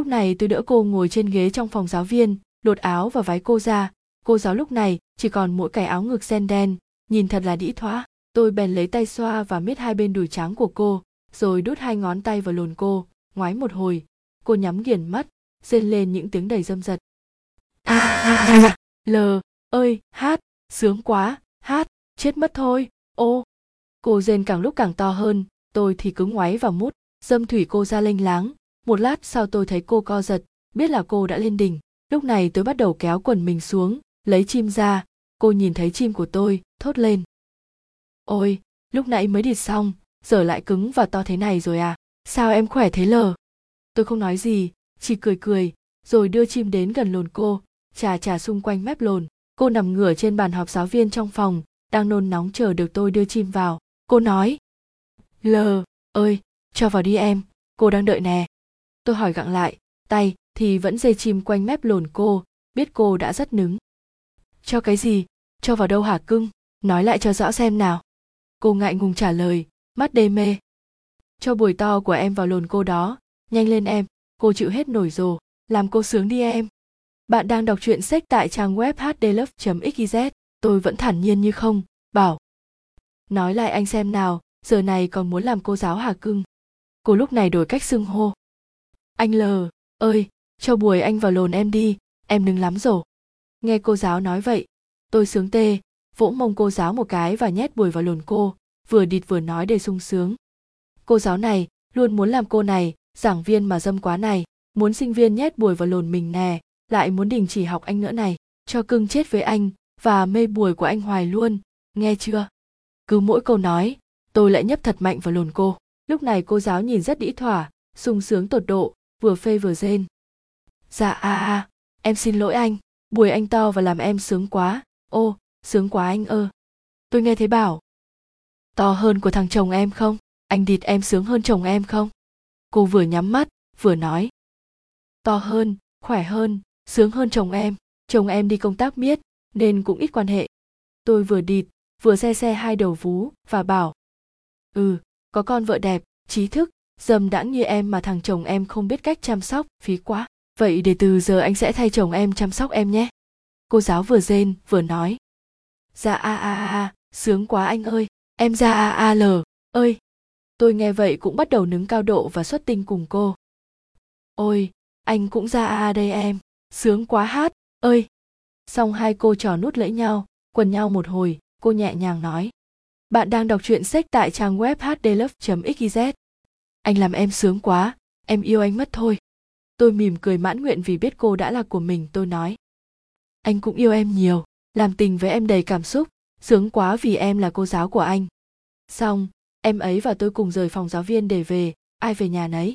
lúc này tôi đỡ cô ngồi trên ghế trong phòng giáo viên lột áo và váy cô ra. Cô giáo lúc này chỉ còn mỗi cái áo ngực sen đen. Nhìn thật là đĩ thoã tôi bèn lấy tay xoa và miết hai bên đùi trắng của cô rồi đút hai ngón tay vào lồn cô ngoái một hồi. Cô nhắm nghiền mắt rên lên những tiếng đầy dâm dật. À, à, à, l ơi hát sướng quá hát chết mất thôi ô. Cô rên càng lúc càng to hơn tôi thì cứ ngoáy và mút dâm thủy cô ra lênh láng một lát sau tôi thấy cô co giật, biết là cô đã lên đỉnh. Lúc này tôi bắt đầu kéo quần mình xuống, lấy chim ra. Cô nhìn thấy chim của tôi, thốt lên. Ôi, lúc nãy mới địt xong, giờ lại cứng và to thế này rồi à? Sao em khỏe thế lờ? Tôi không nói gì, chỉ cười cười, rồi đưa chim đến gần lồn cô trà trà xung quanh mép lồn. Cô nằm ngửa trên bàn họp giáo viên trong phòng, đang nôn nóng chờ được tôi đưa chim vào. Cô nói, lờ, ơi, cho vào đi em, cô đang đợi nè tôi hỏi gặng lại, tay, thì vẫn dây chim quanh mép lồn cô, biết cô đã rất nứng. Cho cái gì? Cho vào đâu hả cưng? Nói lại cho rõ xem nào. Cô ngại ngùng trả lời, mắt đê mê. Cho bùi to của em vào lồn cô đó, nhanh lên em, cô chịu hết nổi rồ, làm cô sướng đi em. Bạn đang đọc truyện sách tại trang web hdlove xyz tôi vẫn thản nhiên như không, bảo, nói lại anh xem nào, giờ này còn muốn làm cô giáo hả cưng? Cô lúc này đổi cách xưng hô anh l, ơi, cho buổi anh vào lồn em đi, em nứng lắm rồi. Nghe cô giáo nói vậy, tôi sướng tê, vỗ mông cô giáo một cái và nhét buổi vào lồn cô, vừa địt vừa nói để sung sướng. Cô giáo này luôn muốn làm cô này, giảng viên mà dâm quá này, muốn sinh viên nhét buổi vào lồn mình nè, lại muốn đình chỉ học anh nữa này, cho cưng chết với anh và mê buổi của anh hoài luôn, nghe chưa? Cứ mỗi câu nói, tôi lại nhấp thật mạnh vào lồn cô. Lúc này cô giáo nhìn rất đĩ thỏa, sung sướng tột độ vừa phê vừa rên. Dạ a à, a em xin lỗi anh bùi anh to và làm em sướng quá. Ô sướng quá anh ơ. Tôi nghe thấy bảo. To hơn của thằng chồng em không? Anh địt em sướng hơn chồng em không? Cô vừa nhắm mắt vừa nói. To hơn khỏe hơn sướng hơn chồng em. Chồng em đi công tác miết nên cũng ít quan hệ. Tôi vừa địt vừa xe xe hai đầu vú và bảo. Ừ có con vợ đẹp trí thức dâm đãng như em mà thằng chồng em không biết cách chăm sóc, phí quá. Vậy để từ giờ anh sẽ thay chồng em chăm sóc em nhé. Cô giáo vừa rên, vừa nói. Dạ a a a sướng quá anh ơi. Em ra, a a l ơi. Tôi nghe vậy cũng bắt đầu nứng cao độ và xuất tinh cùng cô. Ôi, anh cũng ra, a a, đây em. Sướng quá hát. Ơi. Xong hai cô trò nút lẫy nhau, quần nhau một hồi, cô nhẹ nhàng nói. Bạn đang đọc truyện sách tại trang web hdlove xyz anh làm em sướng quá, em yêu anh mất thôi. Tôi mỉm cười mãn nguyện vì biết cô đã là của mình, tôi nói. Anh cũng yêu em nhiều, làm tình với em đầy cảm xúc, sướng quá vì em là cô giáo của anh. Xong, em ấy và tôi cùng rời phòng giáo viên để về, ai về nhà nấy.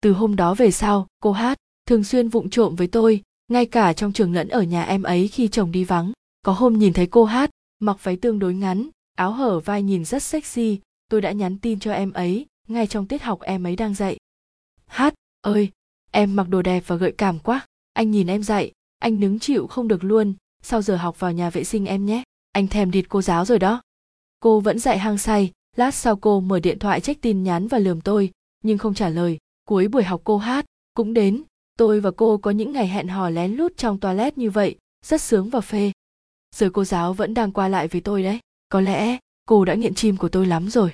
Từ hôm đó về sau, cô hát, thường xuyên vụng trộm với tôi, ngay cả trong trường lẫn ở nhà em ấy khi chồng đi vắng. Có hôm nhìn thấy cô hát, mặc váy tương đối ngắn, áo hở vai nhìn rất sexy, tôi đã nhắn tin cho em ấy ngay trong tiết học em ấy đang dạy. Hát, ơi, em mặc đồ đẹp và gợi cảm quá. Anh nhìn em dạy, anh nứng chịu không được luôn. Sau giờ học vào nhà vệ sinh em nhé. Anh thèm địt cô giáo rồi đó. Cô vẫn dạy hang say. Lát sau cô mở điện thoại check tin nhắn và lườm tôi. Nhưng không trả lời. Cuối buổi học cô hát. Cũng đến. Tôi và cô có những ngày hẹn hò lén lút trong toilet như vậy. Rất sướng và phê. Giờ cô giáo vẫn đang qua lại với tôi đấy. Có lẽ cô đã nghiện chim của tôi lắm rồi.